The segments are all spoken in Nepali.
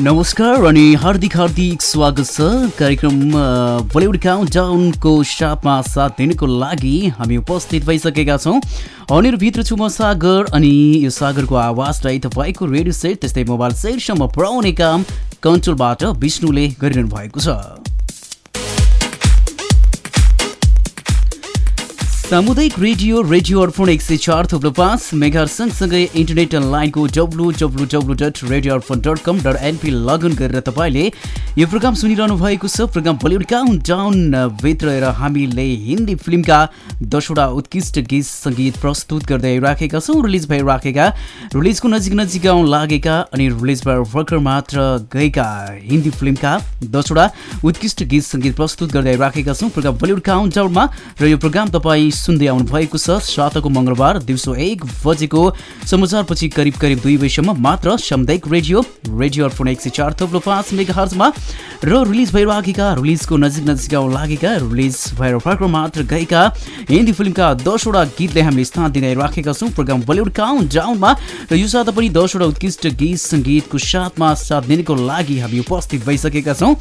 नमस्कार अनि हार्दिक हार्दिक स्वागत छ। कार्यक्रम बलिउड काउन्ट डाउनको साथमा साथ दिनको लागि हामी उपस्थित भइसकेका छौँ। भित्र छु म सागर अनि यो सागरको आवाजलाई तपाईँको रेडियो सेट त्यस्तै मोबाइल सेटसम्म पुर्याउने काम कन्ट्रोलबाट विष्णुले गरिरहनु भएको छ। सामुदायिक रेडियो रेडियो अर्पण एक सय चार थुप्रो पाँच मेगा सँगसँगै इन्टरनेट लाइनको W W W dot radio Arpan dot com dot NP login गरेर तपाईँले यो प्रोग्राम सुनिरहनु भएको छ। प्रोग्राम बलिउड काउन्ट डाउनभित्र रहेर हामीले हिन्दी फिल्मका दसवटा उत्कृष्ट गीत सङ्गीत प्रस्तुत गर्दै राखेका छौँ रिलिज भइराखेका रिलिजको नजिक नजिक आउन लागेका अनि रिलिज भएर भर्खर मात्र गएका हिन्दी फिल्मका दसवटा उत्कृष्ट गीत सङ्गीत प्रस्तुत गर्दै राखेका छौँ। प्रोग्राम बलिउड काउन्ट डाउनमा र यो प्रोग्राम तपाईँ सुन्दै आउनु भएको छ। सातको मङ्गलबार दिउँसो एक बजेको समाचारपछि करिब करिब दुई बजीसम्म मात्र सामुदायिक रेडियो रेडियो अर्पण एक सय चार थप्लो पाँच मेगा हर्जमा र रिलिज भइराखेका रिलिजको नजिक नजिक लागेका रिलिज भएर फर्क मात्र गएका हिन्दी फिल्मका दसवटा गीतले हामीले स्थान दिँदै राखेका छौँ। प्रोग्राम बलिउड काउन्ट डाउनमा र यो साथ पनि दसवटा उत्कृष्ट गीत सङ्गीतको साथमा साथ दिनको लागि हामी उपस्थित भइसकेका छौँ।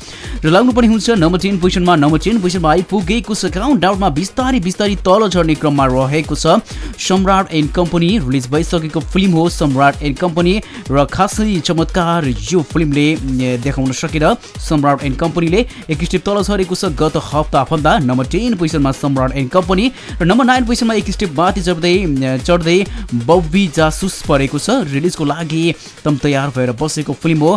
र लाग्नु पनि हुन्छ नम्बर टेन पोजिसनमा नम्बर टेन पोजिसनमा आइपुगेको छ। काउन्ट डाउनमा बिस्तारै बिस्तारै तल तल झर्ने क्रममा रहेको छ। सम्राट एन्ड कम्पनी रिलिज भइसकेको फिल्म हो सम्राट एन्ड कम्पनी र खासै चमत्कार यो फिल्मले देखाउन सकेर सम्राट एन्ड कम्पनीले एक स्टेप तल झरेको छ। गत हप्ताभन्दा नम्बर टेन पोजिसनमा सम्राट एन्ड कम्पनी र नम्बर नाइन पोजिसनमा एक स्टेप माथि चढ्दै चढ्दै बब्बी जासुस परेको छ। रिलिजको लागि तम तयार भएर बसेको फिल्म हो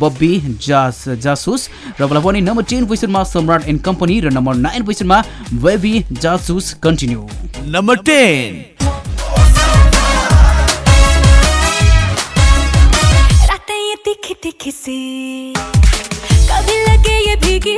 बब्बी जास जासुस। र मलाई पनि नम्बर टेन पोजिसनमा सम्राट एन्ड कम्पनी र नम्बर नाइन पोजिसनमा Bobby Jasoos continue. New number ten रातें ये तीखी तीखी सी। कभी लगे ये भीगी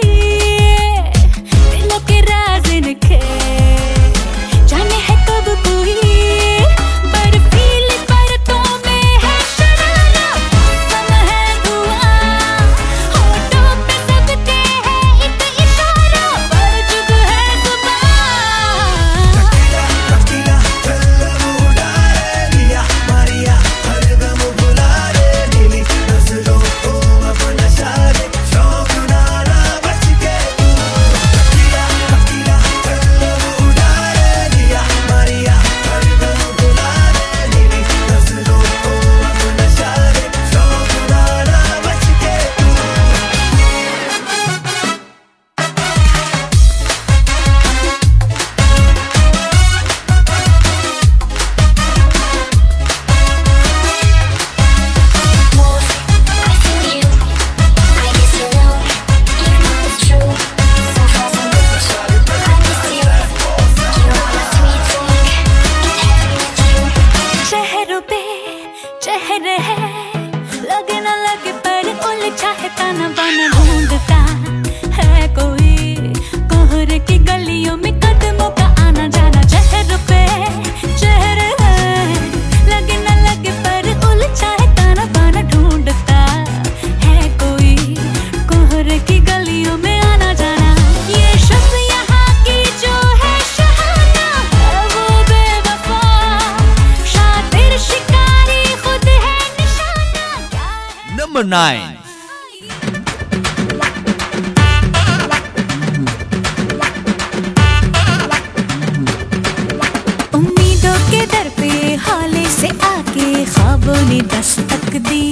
number 9. उम्मीदों के दर पे हाले से आके ख्वाबों ने दस्तक दी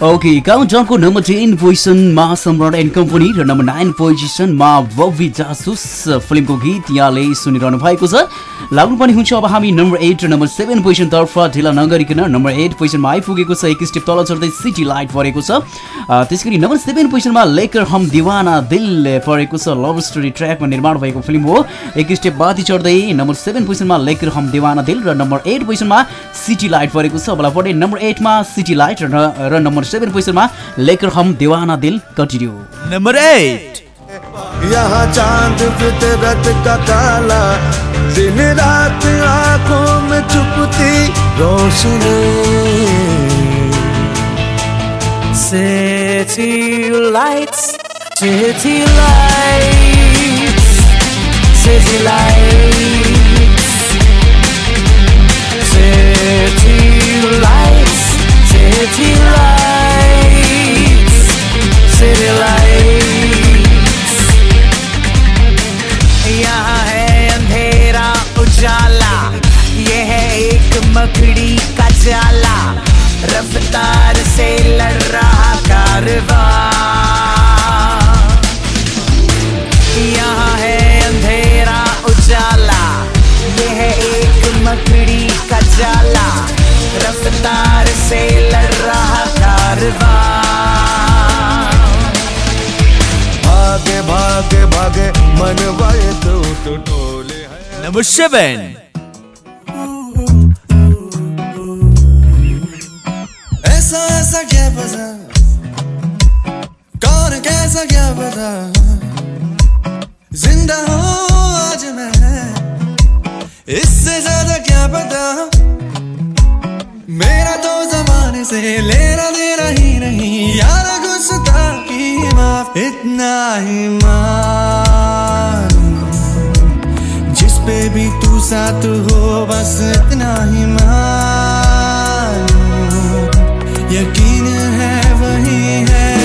ओके काउन्टाउनको नम्बर टेन पोजिसनमा सम्राट एन्ड कम्पनी र नम्बर नाइन पोजिसनमा बबी जासुस फिल्मको गीत यहाँले सुनिरहनु भएको छ लाग्नुपर्ने हुन्छ अब हामी नम्बर एट र नम्बर सेभेन पोजिसनतर्फ ढिला नगरिकन नम्बर एट पोजिसनमा आइपुगेको छ एक स्टेप तल चढ्दै सिटी लाइट परेको छ त्यसै गरी नम्बर सेभेन पोजिसनमा लेकर हम दिवाना दिल परेको छ लभ स्टोरी ट्र्याकमा निर्माण भएको फिल्म हो एक स्टेप माथि चढ्दै नम्बर सेभेन पोजिसनमा लेकर हम दिवाना दिल र नम्बर एट पोजिसनमा सिटी लाइट परेको छ अबला पढे नम्बर एटमा सिटी लाइट र नम्बर सेभेन पोजिसनमा लेकर हम दिवाना दिल कन्टिन्यू। नंबर एट यहाँ चाँद फितरत का काला दिन रात आँखों में छुपती रोशनी। City lights, city lights, city lights, city lights, city lights, city lights. यहाँ है अंधेरा उजाला ये है एक मकड़ी का जाला रफ्तार से लड़ रहा कारवा सेवन ऐसा ऐसा क्या कौन कैसा क्या ज़िंदा हो आज मैं। इससे ज़्यादा क्या पता? मेरा तो जमाने से लेना देना ही नहीं। यार, गुस्सा की माफ़, इतना ही जिस पे भी तू साथ हो बस इतना ही मान। यकीन है वही है।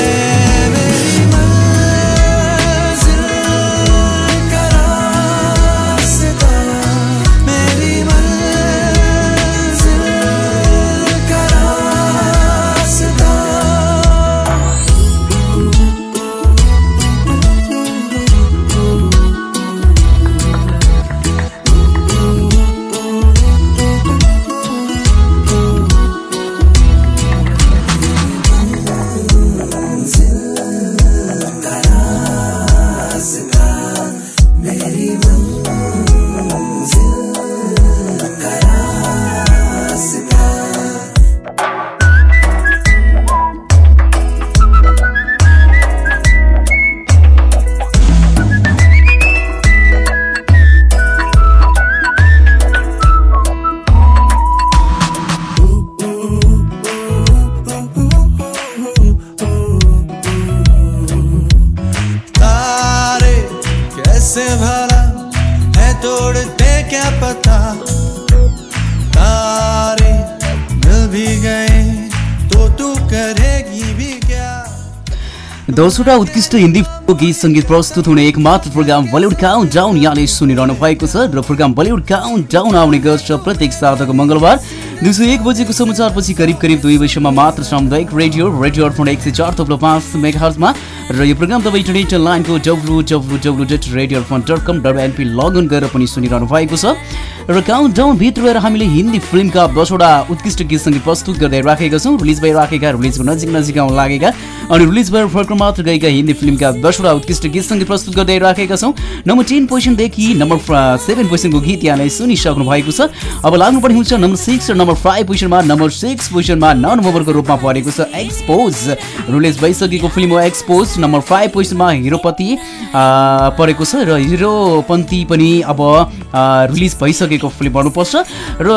दसवटा उत्कृष्ट हिन्दी गीत सङ्गीत प्रस्तुत हुने एक मात्र प्रोग्राम बलिउड काउन्ट डाउन यहाँले सुनिरहनु भएको छ र प्रोग्राम बलिउड काउन्ट डाउन आउने गर्छ प्रत्येक साताको मङ्गलबार। दिउँसो एक बजेको समाचारपछि करिब करिब दुई बजीसम्म मात्र सामुदायिक रेडियो रेडियो अर्पण एक सय चार थप्लो पाँच मेगाहर्जमा र यो प्रोग्राम तपाईँ इन्टरनेट लाइनको W W W dot radio Arpan dot com dot NP log in गरेर पनि सुनिरहनु भएको छ। र काउन्ट डाउन भित्र रहेर हामीले हिन्दी फिल्मका दसवटा उत्कृष्ट गीत सङ्गीत प्रस्तुत गर्दै राखेका छौँ। रिलिज भइराखेका रिलिजको नजिक नजिक आउन लागेका अनि रिलिज भएर फर्क मात्र गएका हिन्दी फिल्मका दसवटा उत्कृष्ट गीत सङ्गीत प्रस्तुत गर्दै राखेका छौँ। नम्बर टेन पोजिसनदेखि नम्बर सेभेन पोजिसनको गीत यहाँलाई सुनिसक्नु भएको छ। अब लाग्नुपर्ने हुन्छ नम्बर सिक्स र नम्बर फाइभ पोजिसनमा नम्बर सिक्स पोजिसनमा नन नम्बरको रूपमा परेको छ एक्सपोज रिलिज भइसकेको फिल्म हो एक्सपोज नम्बर फाइभ पोजिसनमा हिरोपति परेको छ र हिरोपन्ती पनि अब रिलिज भइसकेको फिल्म भन्नुपर्छ र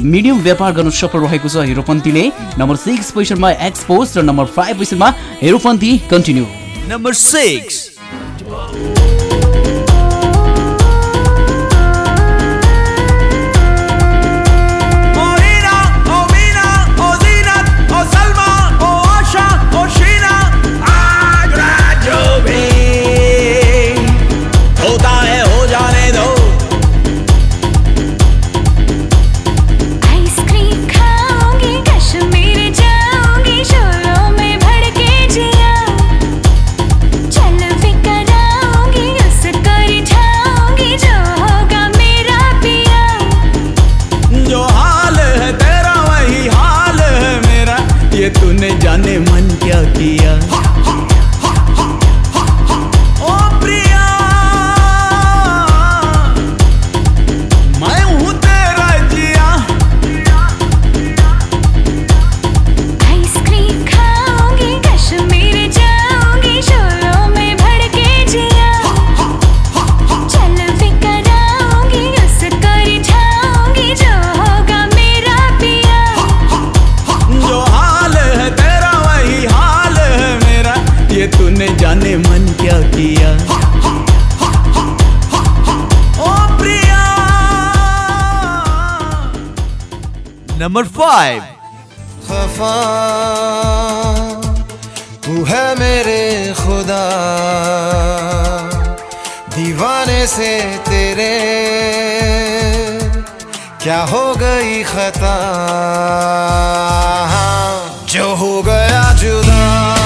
मिडियम व्यापार गर्नु सफल रहेको छ हिरोपन्तीले नम्बर सिक्स पोजिसनमा एक्सपोज र नम्बर फाइभ पोजिसनमा हिरोपन्ती कन्टिन्यू Number 6 मन क्या किया? नंबर फाइव खफा तू है मेरे खुदा। दीवाने से तेरे क्या हो गई खता? जो हो गया जुदा।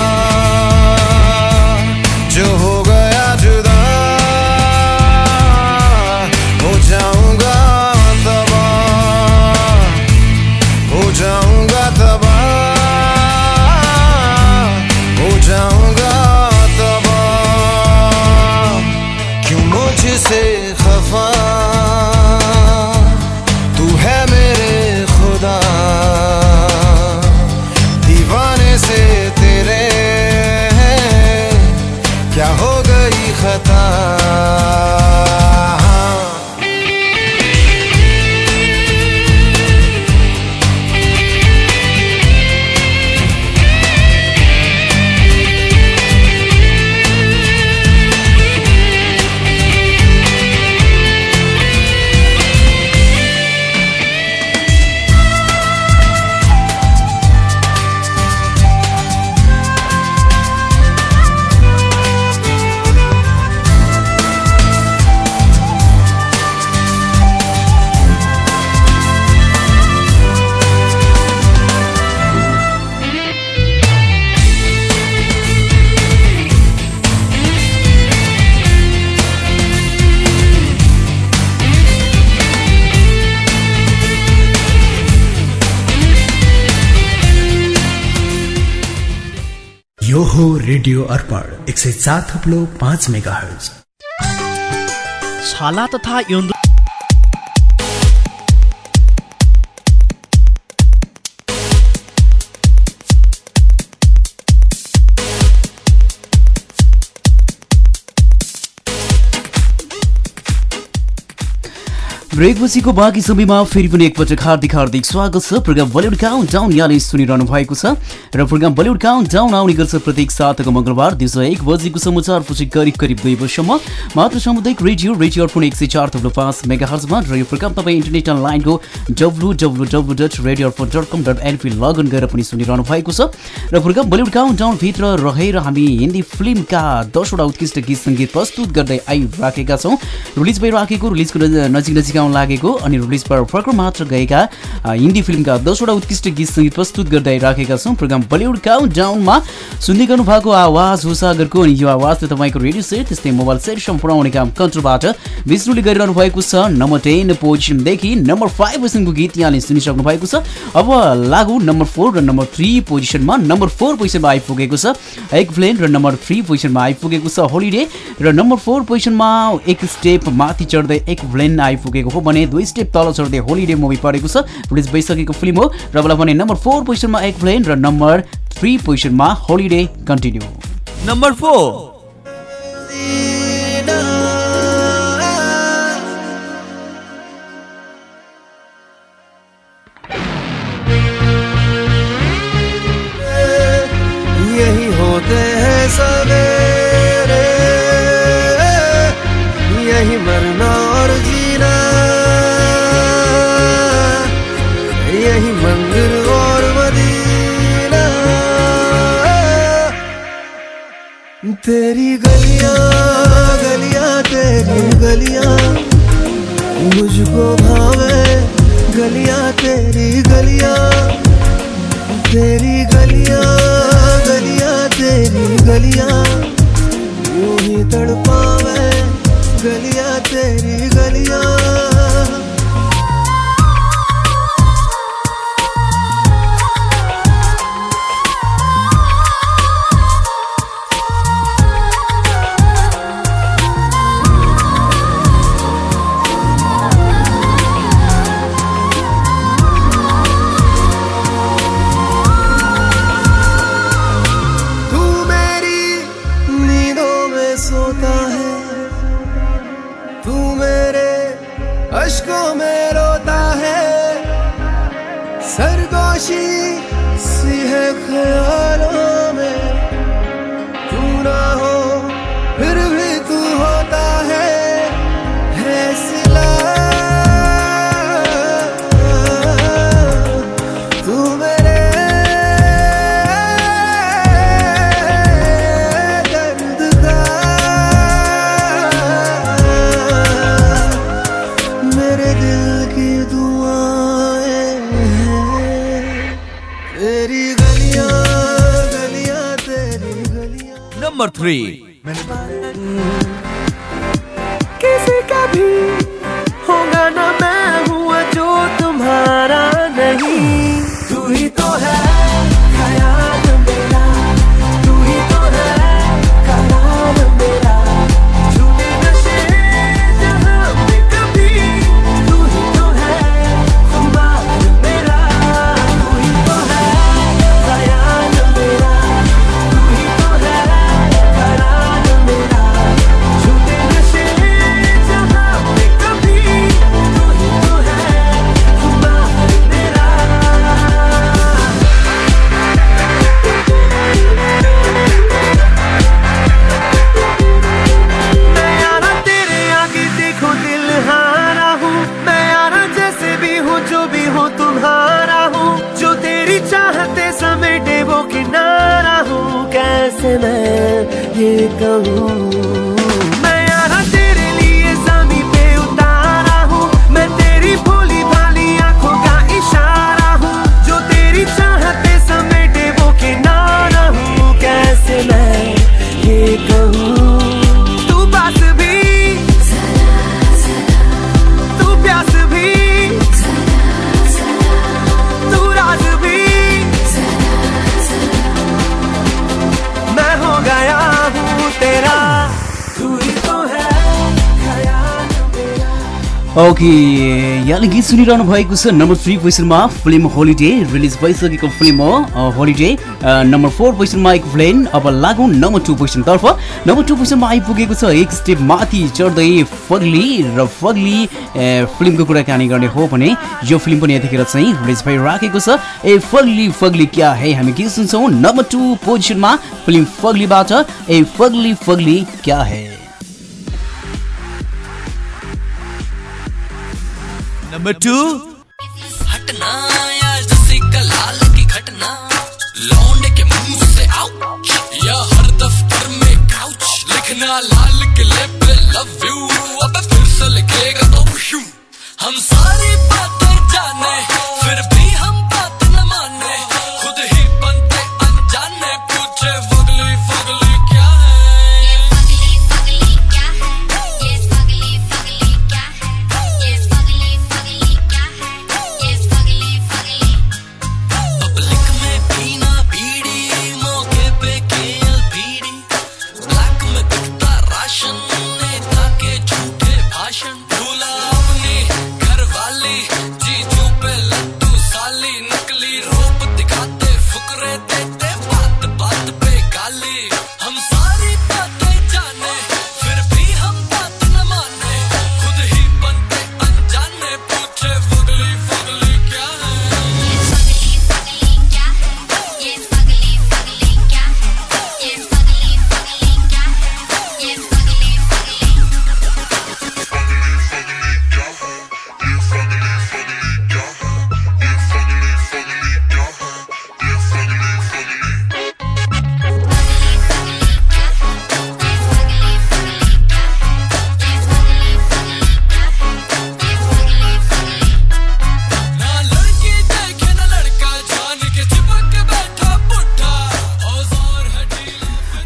रेडियो अर्पण एक सय सात थप्लो पाँच मेगा हर्ज छाला तथा ब्रेकपछिको बाँकी समयमा फेरि पनि एकपटक हार्दिक हार्दिक स्वागत छ। प्रोग्राम बलिउड काउन्ट डाउन यहाँले सुनिरहनु भएको छ र प्रोग्राम बलिउड काउन्ट डाउन आउने गर्छ प्रत्येक सातको मङ्गलबार दिउँसो एक बजेको समाचारपछि करिब करिब दुई बजीसम्म। मात्र सामुदायिक रेडियो रेडियो अर्पण एक सय चार थप्लो पाँच मेगा हर्जमा र यो प्रोग्राम तपाईँ इन्टरनेट अनलाइनको W W W dot radio Arpan dot com dot NP log in गरेर पनि सुनिरहनु भएको छ। र प्रोग्राम बलिउड काउन्ट डाउनभित्र रहेर हामी हिन्दी फिल्मका दसवटा उत्कृष्ट गीत सङ्गीत प्रस्तुत गर्दै आइराखेका छौँ। रिलिज भइराखेको रिलिजको नज- नजिक नजिक लागेको अनि रिलिज भएर भर्खर मात्र गएका हिन्दी फिल्मका दसवटा उत्कृष्ट गीत प्रस्तुत गर्दै आइराखेका छौँ। प्रोग्राम बलिउड काउन्ट डाउनमा सुन्दै गर्नु भएको आवाज हो सागरको अनि यो आवाजले तपाईँको रेडियो सेट त्यस्तै मोबाइल सेटसम्म पुऱ्याउने काम कन्ट्रोलबाट विष्णुले गरिरहनु भएको छ। नम्बर टेन पोजिसनदेखि नम्बर फाइभ पोजिसनको गीत यहाँले सुनिसक्नु भएको छ। अब लागु नम्बर फोर र नम्बर थ्री पोजिसनमा नम्बर फोर पोजिसनमा आइपुगेको छ। एक प्लेन र नम्बर थ्री पोजिसनमा आइपुगेको छ होलिडे र नम्बर फोर पोजिसनमा एक स्टेप माथि चढ्दै एक प्लेन आइपुगेको हो भने दुई स्टेप तल चढ्दै होलिडे मुभी परेको छ। रिलिज भइसकेको फिल्म हो। र भने नम्बर फोर पोजिसनमा एक प्लेन र नम्बर थ्री पोजिसनमा होलिडे कन्टिन्यू Number 4. यही होते हैं सवेरे तेरी गलियाँ गलियाँ तेरी गलियाँ। मुझको भावे गलियाँ तेरी गलियाँ। तेरी गलियाँ गलियाँ तेरी गलियाँ। free. ओके यहाँले गीत सुनिरहनु भएको छ नम्बर थ्री पोजिसनमा फिल्म होलिडे रिलिज भइसकेको फिल्म हो होलिडे नम्बर फोर पोजिसनमा प्लेन अब लागौँ नम्बर टू पोजिसनतर्फ नम्बर टू पोजिसनमा आइपुगेको छ एक स्टेप माथि चढ्दै फग्ली र फग्ली फिल्मको कुराकानी गर्ने हो भने यो फिल्म पनि यतिखेर चाहिँ रिलिज भइराखेको छ। ए फग्ली फग्ली क्या है हामी गीत सुन्छौँ। नम्बर टू पोजिसनमा फिल्म फग्लीबाट ए फग्ली फग्ली क्या है? Number 2. हटना या जैसे कलाल की घटना, लौंडे के मुँह से आउच या हर दफ्तर में काउच लिखना लाल किले पे लव यू अब फिर से लिखेगा तो हम सारी बातें जाने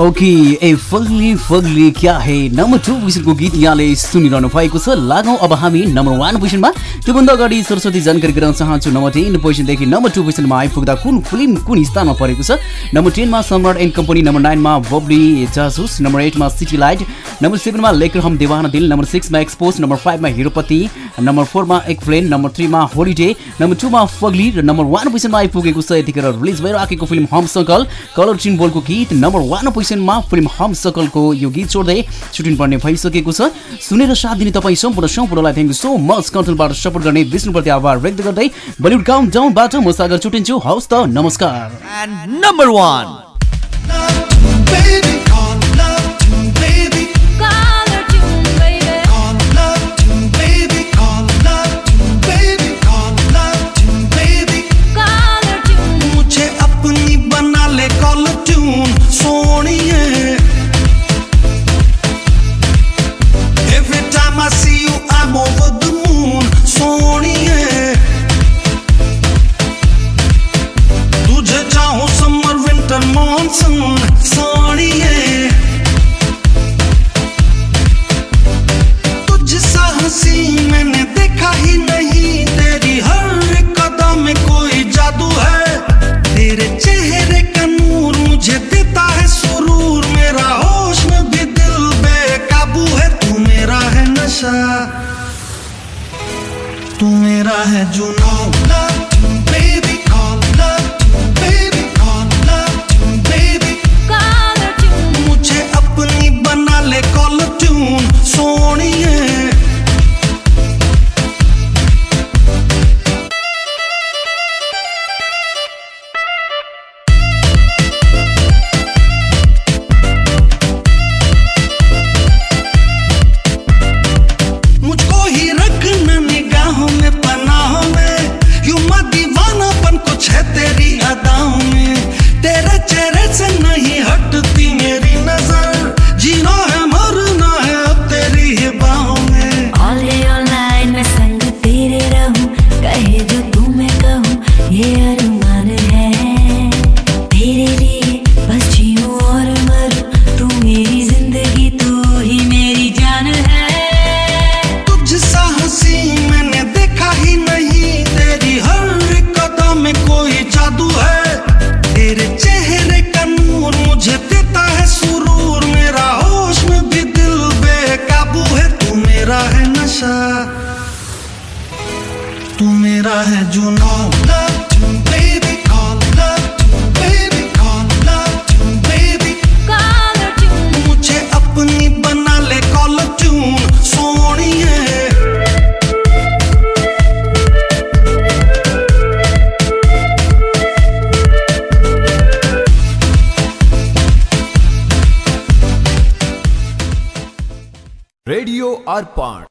ओके ए फग्ली फग्ली क्या है नम्बर टू पोजिसनको गीत यहाँले सुनिरहनु भएको छ लागौँ अब हामी नम्बर वान पोजिसनमा त्योभन्दा अगाडि सरस्वती जानकारी गराउन चाहन्छु नम्बर टेन पोजिसनदेखि नम्बर टू पोजिसनमा आइपुग्दा कुन फिल्म कुन स्थानमा परेको छ नम्बर टेनमा सम्राट एन्ड कम्पनी नम्बर नाइनमा बब्ली जासुस नम्बर एटमा सिटी लाइट नम्बर सेभेनमा लेकर हम देवाना दिल नम्बर सिक्समा एक्सपोज नम्बर फाइभमा हिरोपति नम्बर फोरमा एक प्लेन नम्बर थ्रीमा होलिडे नम्बर टूमा फग्ली र नम्बर वान पोजिसनमा आइपुगेको छ यतिखेर रिलिज भइराखेको फिल्म हम सकल कलर चिन बोलको गीत नम्बर वान पोजिसनमा फिल्म हम सकलको यो गीत छोड्दै सुटिङ पर्ने भइसकेको छ। सुनेर साथ दिने तपाईँ सम्पूर्ण सम्पूर्णलाई थ्याङ्क यू सो मच कन्ट्रोलबाट सपोर्ट गर्ने विष्णुप्रति आभार व्यक्त गर्दै बलिउड काउन्ट डाउनबाट म सागर छुटिन्छु हवस् त नमस्कार। And number मैंने देखा ही नहीं। तेरी हर कदा कोई जादू है। तेरे चेहरे का नूर मुझे देता है सुरूर। मेरा होश में भी दिल बेकाबू है। तू मेरा है नशा। तू मेरा है जुनून। अर्पण।